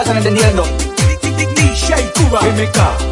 vayan entendiendo. DJ Cuba MK